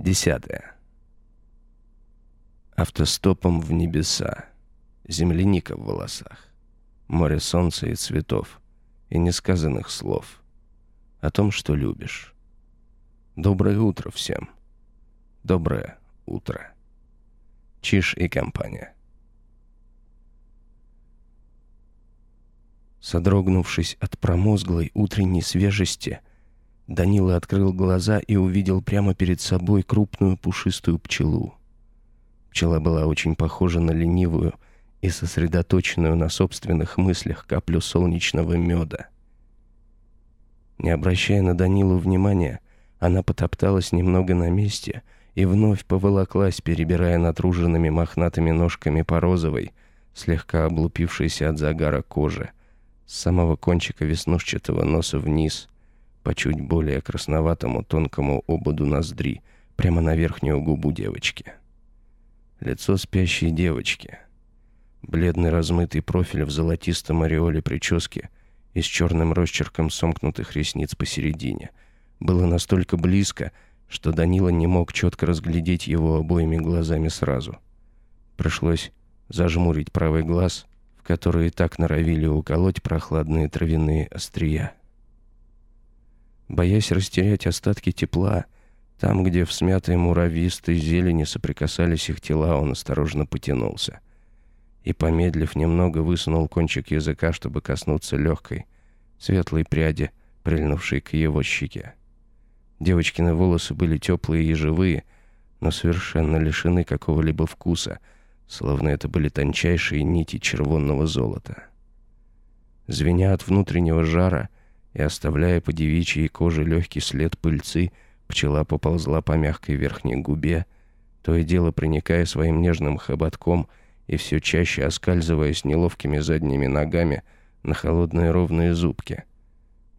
Десятое. Автостопом в небеса. Земляника в волосах. Море солнца и цветов. И несказанных слов. О том, что любишь. Доброе утро всем. Доброе утро. Чиш и компания. Содрогнувшись от промозглой утренней свежести, Данила открыл глаза и увидел прямо перед собой крупную пушистую пчелу. Пчела была очень похожа на ленивую и сосредоточенную на собственных мыслях каплю солнечного меда. Не обращая на Данилу внимания, она потопталась немного на месте и вновь поволоклась, перебирая натруженными мохнатыми ножками по розовой, слегка облупившейся от загара кожи, с самого кончика веснушчатого носа вниз — по чуть более красноватому тонкому ободу ноздри, прямо на верхнюю губу девочки. Лицо спящей девочки. Бледный размытый профиль в золотистом ореоле прически и с черным росчерком сомкнутых ресниц посередине. Было настолько близко, что Данила не мог четко разглядеть его обоими глазами сразу. Пришлось зажмурить правый глаз, в который и так норовили уколоть прохладные травяные острия. Боясь растерять остатки тепла, там, где в смятой муравьистой зелени соприкасались их тела, он осторожно потянулся. И, помедлив немного, высунул кончик языка, чтобы коснуться легкой, светлой пряди, прильнувшей к его щеке. Девочкины волосы были теплые и живые, но совершенно лишены какого-либо вкуса, словно это были тончайшие нити червонного золота. Звеня от внутреннего жара, и, оставляя по девичьей коже легкий след пыльцы, пчела поползла по мягкой верхней губе, то и дело проникая своим нежным хоботком и все чаще оскальзываясь неловкими задними ногами на холодные ровные зубки.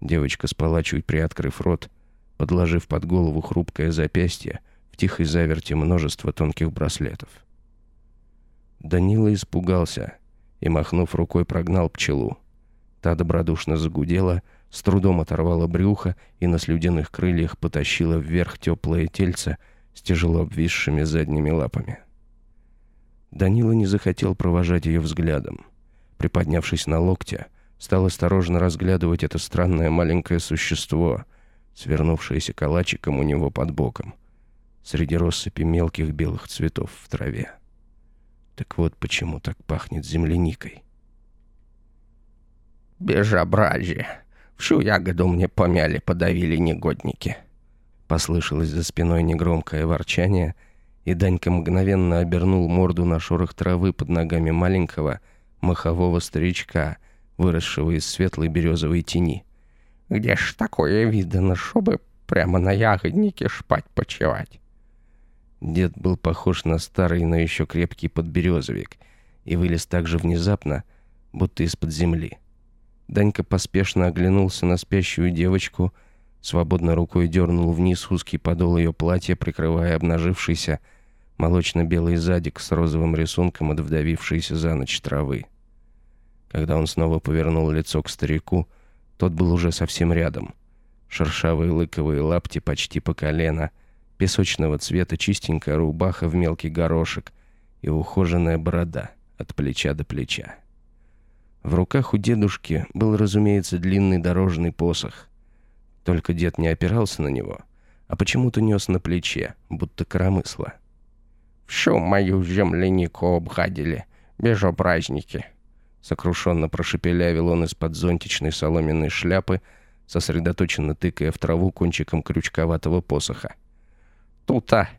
Девочка спала, чуть приоткрыв рот, подложив под голову хрупкое запястье в тихой заверте множество тонких браслетов. Данила испугался и, махнув рукой, прогнал пчелу. Та добродушно загудела, с трудом оторвала брюхо и на слюдяных крыльях потащила вверх теплое тельце с тяжело обвисшими задними лапами. Данила не захотел провожать ее взглядом. Приподнявшись на локте, стал осторожно разглядывать это странное маленькое существо, свернувшееся калачиком у него под боком, среди россыпи мелких белых цветов в траве. Так вот почему так пахнет земляникой. «Безобразие!» Всю ягоду мне помяли, подавили негодники. Послышалось за спиной негромкое ворчание, и Данька мгновенно обернул морду на шорох травы под ногами маленького махового старичка, выросшего из светлой березовой тени. «Где ж такое видано, чтобы прямо на ягоднике шпать почевать?» Дед был похож на старый, но еще крепкий подберезовик, и вылез так же внезапно, будто из-под земли. Данька поспешно оглянулся на спящую девочку, свободной рукой дернул вниз узкий подол ее платья, прикрывая обнажившийся молочно-белый задик с розовым рисунком от вдавившейся за ночь травы. Когда он снова повернул лицо к старику, тот был уже совсем рядом. Шершавые лыковые лапти почти по колено, песочного цвета чистенькая рубаха в мелкий горошек и ухоженная борода от плеча до плеча. В руках у дедушки был, разумеется, длинный дорожный посох. Только дед не опирался на него, а почему-то нес на плече, будто коромысло. «Всю мою землянику обгадили, праздники. Сокрушенно прошепелявил он из-под зонтичной соломенной шляпы, сосредоточенно тыкая в траву кончиком крючковатого посоха. «Тута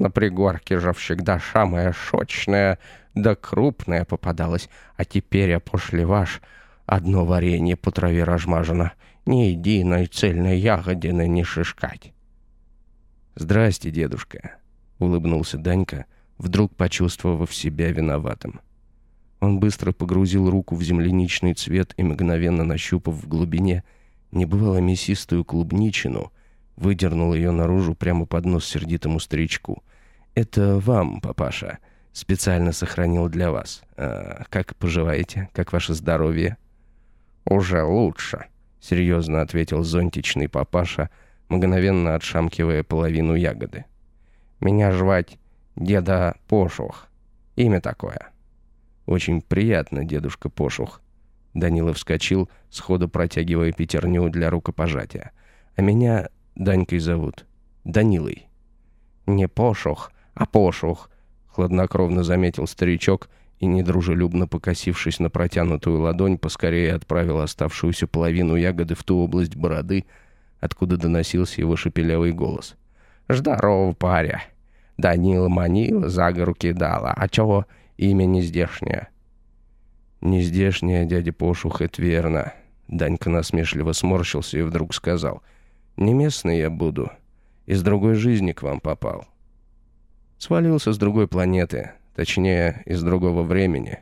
на пригорке же всегда самая шочная да крупная попадалась, а теперь, после ваш, одно варенье по траве размажено, ни единой цельной ягодины не шишкать. «Здрасте, дедушка», — улыбнулся Данька, вдруг почувствовав себя виноватым. Он быстро погрузил руку в земляничный цвет и, мгновенно нащупав в глубине небывало мясистую клубничину, выдернул ее наружу прямо под нос сердитому старичку. «Это вам, папаша», специально сохранил для вас. А, как поживаете? Как ваше здоровье?» «Уже лучше», — серьезно ответил зонтичный папаша, мгновенно отшамкивая половину ягоды. Меня звать деда Пошух. Имя такое». «Очень приятно, дедушка Пошух». Данила вскочил, сходу протягивая пятерню для рукопожатия. «А меня Данькой зовут. Данилой». «Не Пошух, а Пошух», — хладнокровно заметил старичок и, недружелюбно покосившись на протянутую ладонь, поскорее отправил оставшуюся половину ягоды в ту область бороды, откуда доносился его шепелявый голос. «Здорово, паря. Данила манила, за гору кидала. А чего имя не здешнее?» «Не здешнее, дядя Пошух, это верно». Данька насмешливо сморщился и вдруг сказал. «Не местный я буду. Из другой жизни к вам попал. Свалился с другой планеты, точнее, из другого времени.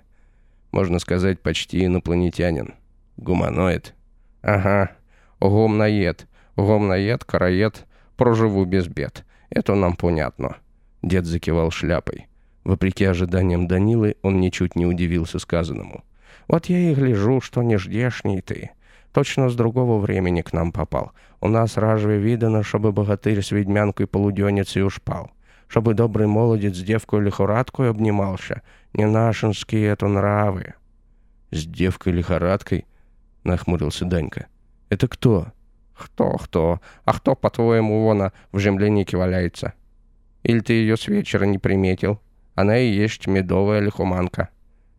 Можно сказать, почти инопланетянин. Гуманоид». «Ага, гомноед. Гомноед, караед, проживу без бед. Это нам понятно». Дед закивал шляпой. Вопреки ожиданиям Данилы, он ничуть не удивился сказанному. «Вот я и гляжу, что не ждешний ты. Точно с другого времени к нам попал. У нас разве видано, чтобы богатырь с ведьмянкой полуденницей ушпал? Чтобы добрый молодец с девкой лихорадкой обнимался? Не нашинские это нравы». «С девкой-лихорадкой?» — нахмурился Данька. «Это кто?» «Кто-кто? А кто, по-твоему, вона в землянике валяется? Или ты ее с вечера не приметил? Она и есть медовая лихоманка.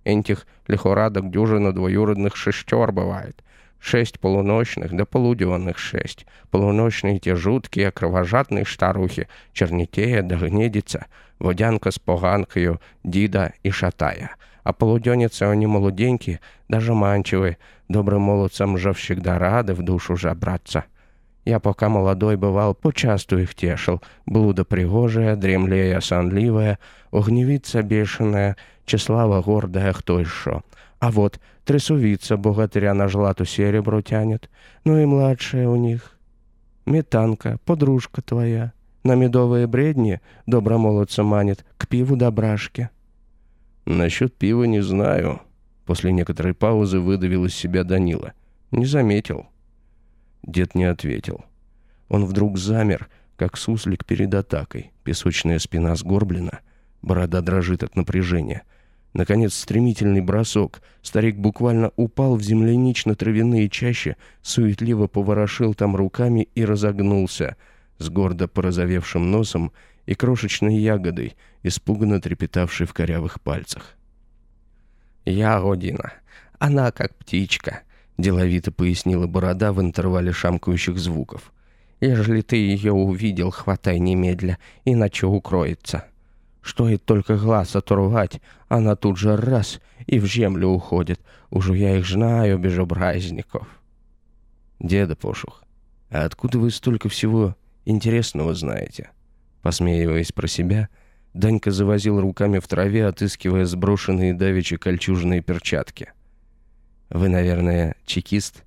Этих лихорадок дюжина двоюродных шестер бывает. Шесть полуночных да полуденных шесть. Полуночные те жуткие, кровожадные старухи, чернитея да гнедица, водянка с поганкою, дида и шатая. А полуденницы они молоденькие, даже манчевые, добрым молодцам же всегда рады в душу жабраться. Я пока молодой бывал, почасту их тешил. Блуда пригожая, дремлея сонливая, огневица бешеная, тщеслава гордая, кто еще. А вот трясувица богатыря на жлату серебро тянет. Ну и младшая у них. Метанка, подружка твоя. На медовые бредни добромолодца манит, к пиву да брашке. Насчет пива не знаю. После некоторой паузы выдавил из себя Данила. Не заметил. Дед не ответил. Он вдруг замер, как суслик перед атакой. Песочная спина сгорблена, борода дрожит от напряжения. Наконец, стремительный бросок. Старик буквально упал в землянично-травяные чащи, суетливо поворошил там руками и разогнулся, с гордо порозовевшим носом и крошечной ягодой, испуганно трепетавшей в корявых пальцах. «Ягодина, она как птичка», деловито пояснила борода в интервале шамкающих звуков. «Ежели ты ее увидел, хватай немедля, иначе укроется. Стоит только глаз оторвать, она тут же раз и в землю уходит. Уже я их знаю, безобразников». «Деда Пошух, а откуда вы столько всего интересного знаете?» Посмеиваясь про себя, Данька завозил руками в траве, отыскивая сброшенные давичи кольчужные перчатки — вы, наверное, чекист?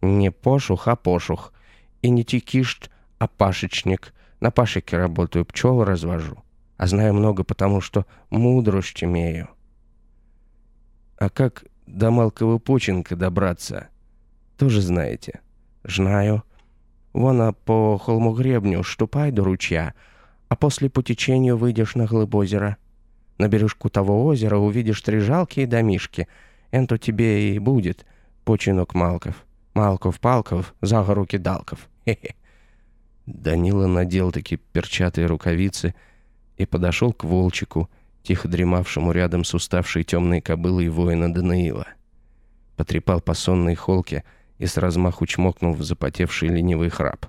Не пошух, а пошух. И не чекист, а пашечник. На пашике работаю, пчел развожу. А знаю много, потому что мудрость имею. А как до Малкова Починка добраться? Тоже знаете? Знаю. Вон по холмогребню штупай до ручья, а после по течению выйдешь на глыб озера. На бережку того озера увидишь три жалкие домишки — Энто тебе и будет починок Малков. Малков-палков, за гору кидалков. Хе-хе. Данила надел такие перчатые рукавицы и подошел к волчику, тихо дремавшему рядом с уставшей темной кобылой воина Даниила. Потрепал по сонной холке и с размаху чмокнул в запотевший ленивый храп.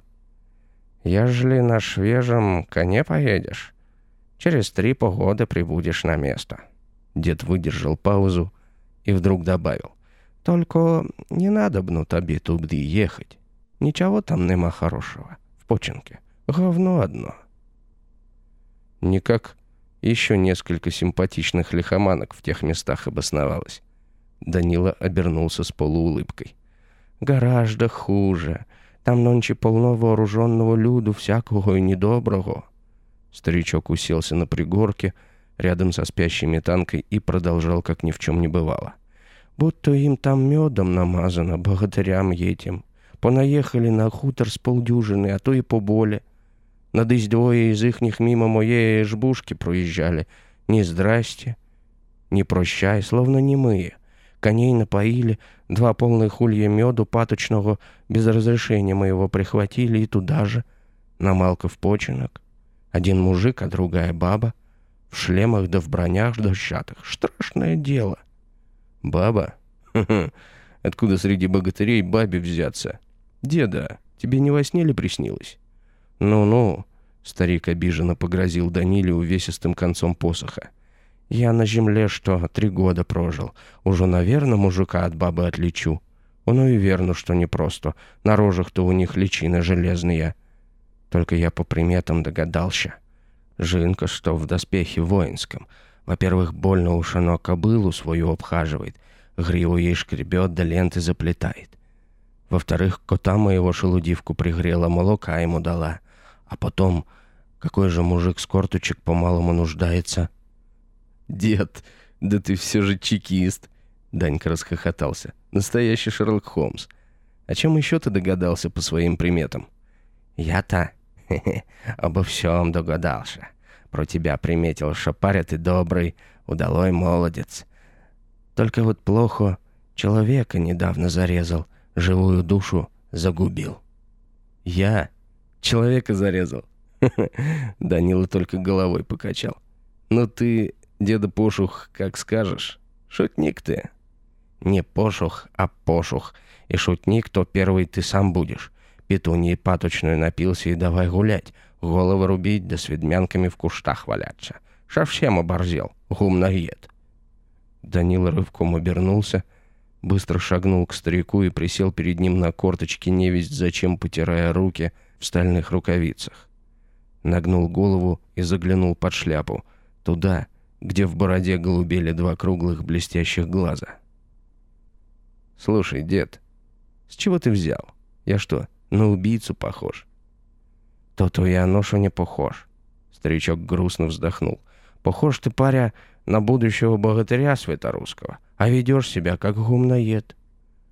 «Ежели на свежем коне поедешь, через три погоды прибудешь на место». Дед выдержал паузу, и вдруг добавил. «Только не надо бну тобі туди ехать. Ничего там нема хорошего. В починке. Говно одно». Никак еще несколько симпатичных лихоманок в тех местах обосновалось. Данила обернулся с полуулыбкой. «Гораздо хуже. Там нонче полно вооруженного люду всякого и недоброго». Старичок уселся на пригорке, рядом со спящей метанкой и продолжал, как ни в чем не бывало. «Будто им там медом намазано, богатырям этим. Понаехали на хутор с полдюжины, а то и поболе. Надысь двое из ихних мимо моей жбушки проезжали. Ни здрасте, ни прощай, словно немые. Коней напоили, два полных улья меду паточного без разрешения моего прихватили и туда же, на Малков починок. Один мужик, а другая баба. В шлемах да в бронях дощатых. Страшное дело. Баба? Откуда среди богатырей бабе взяться? Деда, тебе не во сне ли приснилось? Ну-ну, старик обиженно погрозил Даниле увесистым концом посоха. Я на земле что, три года прожил. Уже, наверное, мужика от бабы отличу. Оно и верно, что непросто. На рожах-то у них личины железные. Только я по приметам догадался. Жинка, что в доспехе воинском. Во-первых, больно уж оно кобылу свою обхаживает. Гриву ей шкребет, да ленты заплетает. Во-вторых, кота моего шелудивку пригрела, молока ему дала. А потом, какой же мужик с корточек по-малому нуждается — «Дед, да ты все же чекист!» Данька расхохотался. «Настоящий Шерлок Холмс. О чем еще ты догадался по своим приметам?» «Я-то обо всем догадался. Про тебя приметил, что паря ты добрый, удалой молодец. Только вот плохо человека недавно зарезал, живую душу загубил». «Я? Человека зарезал?» Данила только головой покачал. «Ну ты Деда Пошух, как скажешь. Шутник ты. Не Пошух, а Пошух. И шутник, то первый ты сам будешь. Петуньи паточную напился и давай гулять. Головы рубить, да с ведмянками в куштах валяться. Совсем оборзел, гумноед. Данила рывком обернулся, быстро шагнул к старику и присел перед ним на корточки, невесть зачем потирая руки в стальных рукавицах. Нагнул голову и заглянул под шляпу. Туда, где в бороде голубели два круглых блестящих глаза. «Слушай, дед, с чего ты взял? Я что, на убийцу похож?» «То-то я ношу не похож», — старичок грустно вздохнул. «Похож ты, паря, на будущего богатыря светорусского, а ведешь себя как гумноед.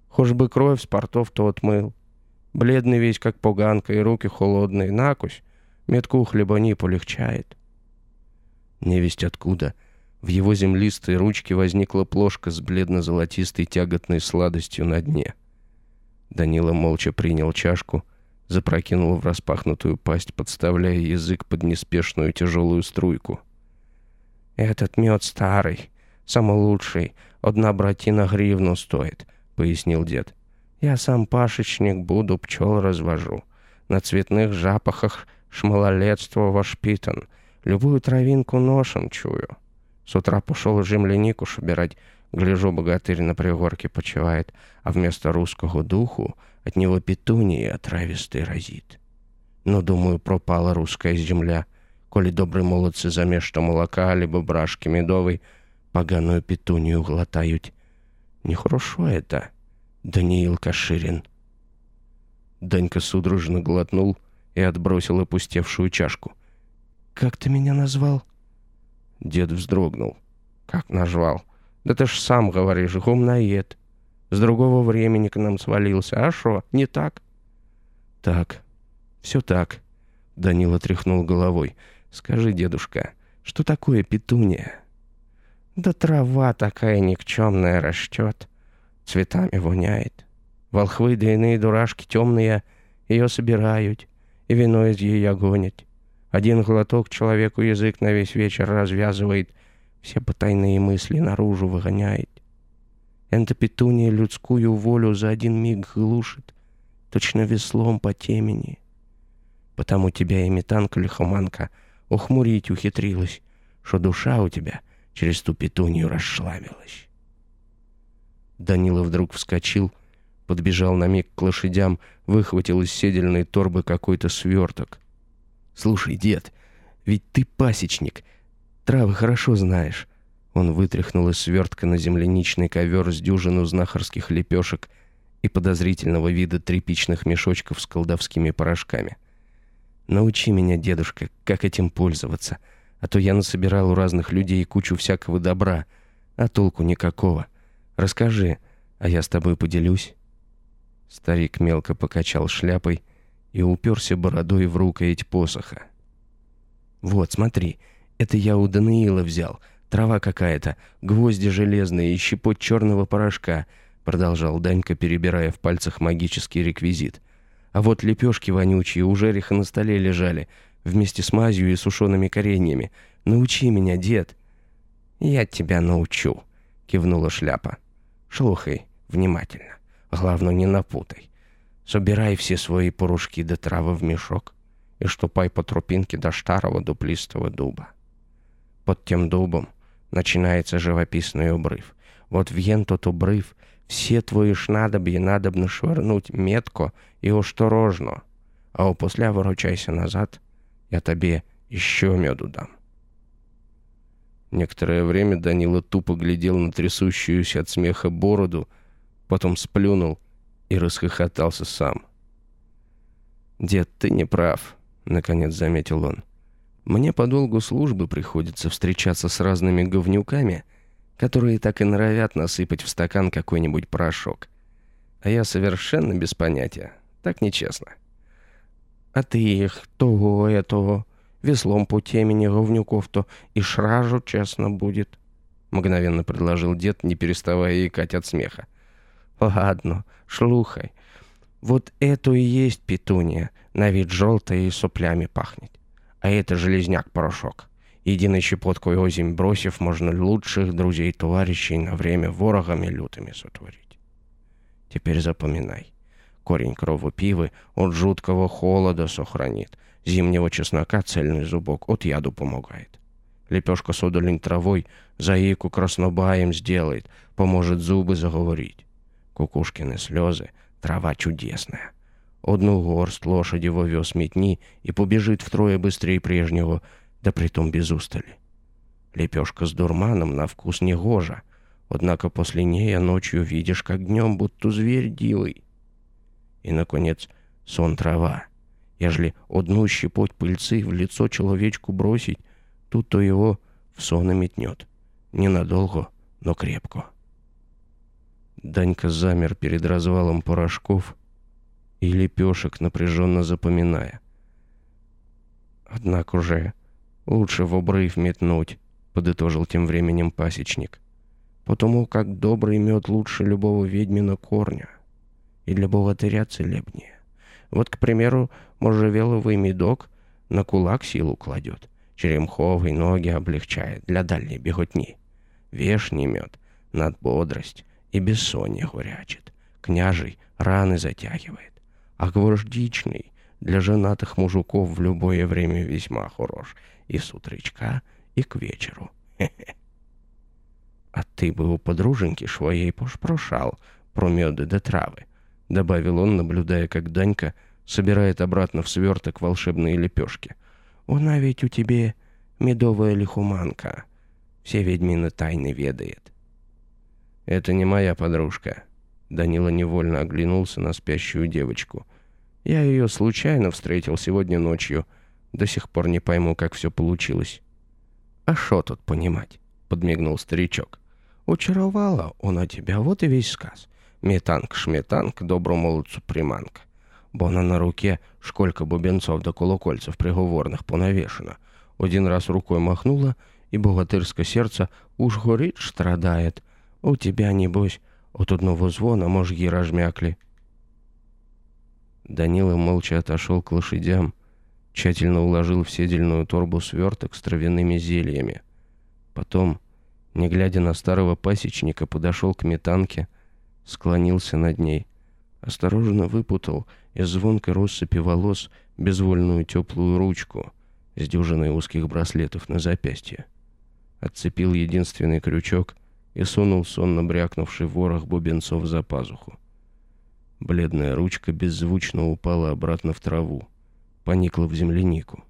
Хошь бы кровь с портов то отмыл. Бледный весь, как поганка, и руки холодные, накусь, метку хлебани полегчает». Невесть откуда. В его землистой ручке возникла плошка с бледно-золотистой тяготной сладостью на дне. Данила молча принял чашку, запрокинул в распахнутую пасть, подставляя язык под неспешную тяжелую струйку. «Этот мед старый, самый лучший, одна братина гривну стоит», — пояснил дед. «Я сам пашечник буду, пчел развожу. На цветных запахах шмалолетство воспитан. Любую травинку носом чую. С утра пошел землянику собирать. Гляжу, богатырь на пригорке почивает, а вместо русского духу от него петунии отравистый разит. Но, думаю, пропала русская земля. Коли добрые молодцы заместо молока, либо брашки медовой, поганую петунию глотают. Нехорошо это, Даниил Каширин. Данька судорожно глотнул и отбросил опустевшую чашку — «Как ты меня назвал?» Дед вздрогнул. «Как назвал? Да ты ж сам говоришь, гумноед. С другого времени к нам свалился. А что, не так?» «Так, все так», — Данила тряхнул головой. «Скажи, дедушка, что такое петуния?» «Да трава такая никчемная растет, цветами воняет. Волхвы да иные дурашки темные ее собирают и вино из ее гонят. Один глоток человеку язык на весь вечер развязывает, все потайные мысли наружу выгоняет. Энто петуния людскую волю за один миг глушит, точно веслом по темени. Потому тебя, имитанка лихоманка, ухмурить ухитрилась, что душа у тебя через ту петунию расшлавилась. Данила вдруг вскочил, подбежал на миг к лошадям, выхватил из седельной торбы какой-то сверток. «Слушай, дед, ведь ты пасечник. Травы хорошо знаешь». Он вытряхнул из свертка на земляничный ковер с дюжину знахарских лепешек и подозрительного вида тряпичных мешочков с колдовскими порошками. «Научи меня, дедушка, как этим пользоваться, а то я насобирал у разных людей кучу всякого добра, а толку никакого. Расскажи, а я с тобой поделюсь». Старик мелко покачал шляпой и уперся бородой в рукоять посоха. «Вот, смотри, это я у Даниила взял. Трава какая-то, гвозди железные и щепоть черного порошка», продолжал Данька, перебирая в пальцах магический реквизит. «А вот лепешки вонючие у жереха на столе лежали, вместе с мазью и сушеными кореньями. Научи меня, дед». «Я тебя научу», — кивнула шляпа. «Слухай внимательно. Главное, не напутай. Собирай все свои порушки до травы в мешок и штупай по тропинке до старого дуплистого дуба. Под тем дубом начинается живописный обрыв. Вот в тот обрыв все твои шнадобья надобно швырнуть метко и осторожно, а опосля выручайся назад, я тебе еще меду дам. Некоторое время Данила тупо глядел на трясущуюся от смеха бороду, потом сплюнул и расхохотался сам. «Дед, ты не прав», — наконец заметил он. «Мне по долгу службы приходится встречаться с разными говнюками, которые так и норовят насыпать в стакан какой-нибудь порошок. А я совершенно без понятия. Так нечестно». «А ты их того, этого, веслом по темени говнюков-то и шражу честно будет», — мгновенно предложил дед, не переставая икать от смеха. «Ладно, шлухай. Вот это и есть петуния, на вид желтая и соплями пахнет. А это железняк-порошок. Единой щепоткой озимь бросив, можно лучших друзей-товарищей на время ворогами лютыми сотворить. Теперь запоминай. Корень кровопивы от жуткого холода сохранит. Зимнего чеснока цельный зубок от яду помогает. Лепешка с одолень травой заику краснобаем сделает, поможет зубы заговорить. Кукушкины слезы — трава чудесная. Одну горсть лошади вовез метни и побежит втрое быстрее прежнего, да притом без устали. Лепешка с дурманом на вкус не гожа, однако после ней ночью видишь, как днем, будто зверь дилый. И, наконец, сон трава. Ежели одну щепоть пыльцы в лицо человечку бросить, тут то его в сон метнет. Ненадолго, но крепко. Данька замер перед развалом порошков — и лепешек, напряженно запоминая. «Однако же лучше в обрыв метнуть», — подытожил тем временем пасечник. «Потому как добрый мед лучше любого ведьмина корня и для богатыря целебнее. Вот, к примеру, можжевеловый медок на кулак силу кладет, черемховый ноги облегчает для дальней беготни. Вешний мед над бодрость и бессонье горячит, княжий раны затягивает а гвоздичный для женатых мужиков в любое время весьма хорош. И с утречка, и к вечеру. А ты бы у подруженьки своей пошпрошал про меды да травы, добавил он, наблюдая, как Данька собирает обратно в сверток волшебные лепешки. Она ведь у тебе медовая лихуманка. Все ведьмины тайны ведает. Это не моя подружка, Данила невольно оглянулся на спящую девочку. Я ее случайно встретил сегодня ночью. До сих пор не пойму, как все получилось. «А что тут понимать?» — подмигнул старичок. «Учаровала она тебя, вот и весь сказ. Метанк-шметанк, добру молодцу приманка. Бо она на руке сколько бубенцов до колокольцев приговорных понавешено. Один раз рукой махнула, и богатырское сердце уж горит, страдает. У тебя, небось, от одного звона мозги размякли. Данила молча отошел к лошадям, тщательно уложил в седельную торбу сверток с травяными зельями. Потом, не глядя на старого пасечника, подошел к метанке, склонился над ней, осторожно выпутал из звонкой россыпи волос безвольную теплую ручку с дюжиной узких браслетов на запястье. Отцепил единственный крючок — и сунул сонно брякнувший ворох бубенцов за пазуху. Бледная ручка беззвучно упала обратно в траву, поникла в землянику.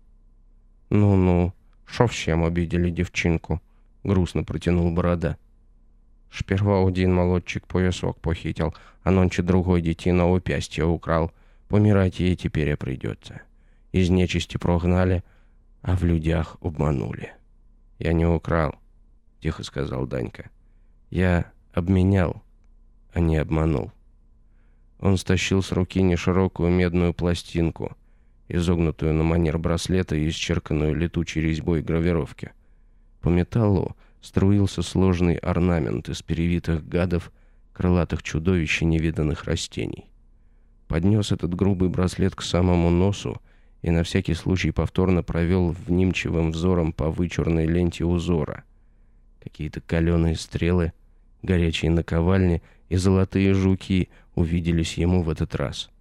«Ну-ну, шо всем обидели девчинку?» — грустно протянул борода. Сперва один молодчик поясок похитил, а нонче другой детина упястье украл. Помирать ей теперь и придется. Из нечисти прогнали, а в людях обманули. «Я не украл», — тихо сказал Данька. Я обменял, а не обманул. Он стащил с руки неширокую медную пластинку, изогнутую на манер браслета и исчерканную летучей резьбой гравировки. По металлу струился сложный орнамент из перевитых гадов, крылатых чудовищ и невиданных растений. Поднес этот грубый браслет к самому носу и на всякий случай повторно провел внимчивым взором по вычурной ленте узора. Какие-то каленые стрелы, горячие наковальни и золотые жуки увиделись ему в этот раз.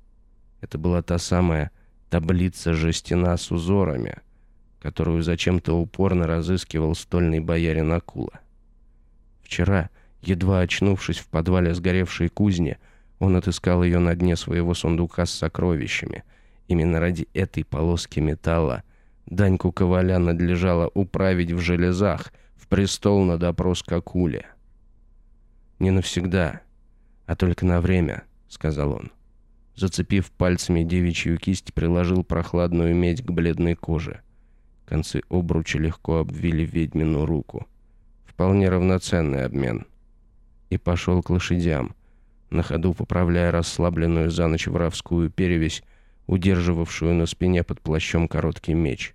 Это была та самая таблица жестяна с узорами, которую зачем-то упорно разыскивал стольный боярин Акула. Вчера, едва очнувшись в подвале сгоревшей кузни, он отыскал ее на дне своего сундука с сокровищами. Именно ради этой полоски металла Даньку Коваля надлежало управить в железах, в престол на допрос к Акуле. «Не навсегда, а только на время», — сказал он. Зацепив пальцами девичью кисть, приложил прохладную медь к бледной коже. Концы обруча легко обвили ведьмину руку. Вполне равноценный обмен. И пошел к лошадям, на ходу поправляя расслабленную за ночь воровскую перевязь, удерживавшую на спине под плащом короткий меч.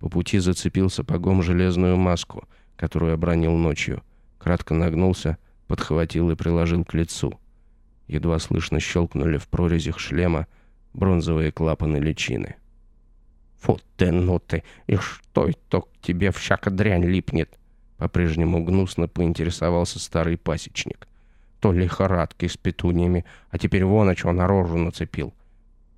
По пути зацепил сапогом железную маску, которую обронил ночью. Кратко нагнулся, подхватил и приложил к лицу. Едва слышно щелкнули в прорезях шлема бронзовые клапаны личины. «Фу ты, ну ты, и что это к тебе всяко дрянь липнет?» По-прежнему гнусно поинтересовался старый пасечник. То лихорадкой с петуниями, а теперь вон о чего на рожу нацепил.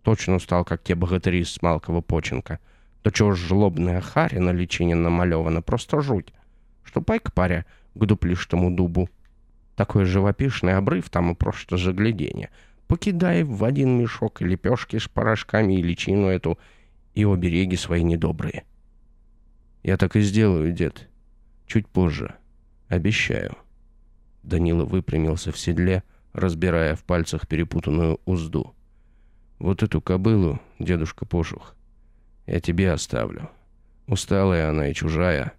Точно стал, как те богатыри с Малкова починка. Да чего ж жлобная харя на личине намалевана, просто жуть. Ступай-ка, паря, к дуплиштому дубу. Такой живописный обрыв там и просто загляденье. Покидай в один мешок и лепешки с порошками и личину эту, и обереги свои недобрые. Я так и сделаю, дед. Чуть позже. Обещаю. Данила выпрямился в седле, разбирая в пальцах перепутанную узду. Вот эту кобылу, дедушка Пошух, я тебе оставлю. Усталая она и чужая,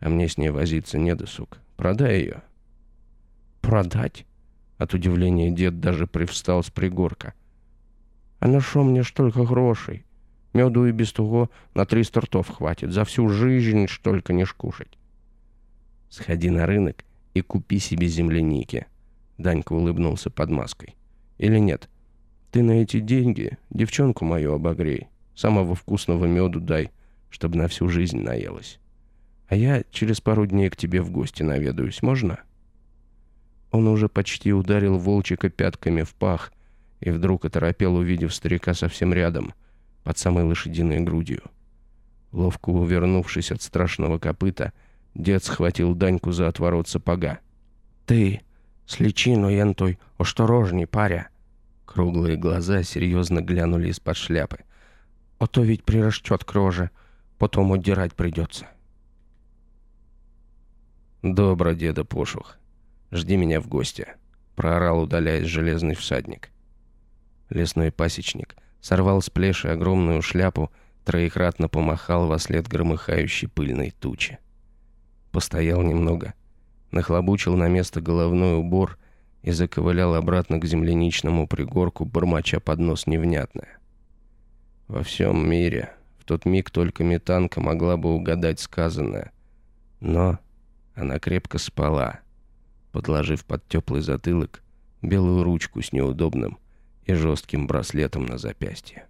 а мне с ней возиться не досуг. Продай ее. Продать? От удивления дед даже привстал с пригорка. А на шо мне столько грошей? Меду и без того на три стартов хватит. За всю жизнь только не шкушать. Сходи на рынок и купи себе земляники. Данька улыбнулся под маской. Или нет? Ты на эти деньги девчонку мою обогрей. Самого вкусного меду дай, чтобы на всю жизнь наелась. А я через пару дней к тебе в гости наведаюсь, можно? Он уже почти ударил волчика пятками в пах и вдруг оторопел, увидев старика совсем рядом — под самой лошадиной грудью. Ловко увернувшись от страшного копыта, дед схватил Даньку за отворот сапога. «Ты, с личиной энтой, осторожней, паря!» Круглые глаза серьезно глянули из-под шляпы. «А то ведь прирастет к потом удирать придется». «Добро, деда Пошух. Жди меня в гости», — проорал, удаляясь железный всадник. Лесной пасечник — сорвал с плеши огромную шляпу, троекратно помахал во след громыхающей пыльной тучи. Постоял немного, нахлобучил на место головной убор и заковылял обратно к земляничному пригорку, бормоча под нос невнятное. Во всем мире в тот миг только метанка могла бы угадать сказанное. Но она крепко спала, подложив под теплый затылок белую ручку с неудобным, и жестким браслетом на запястье.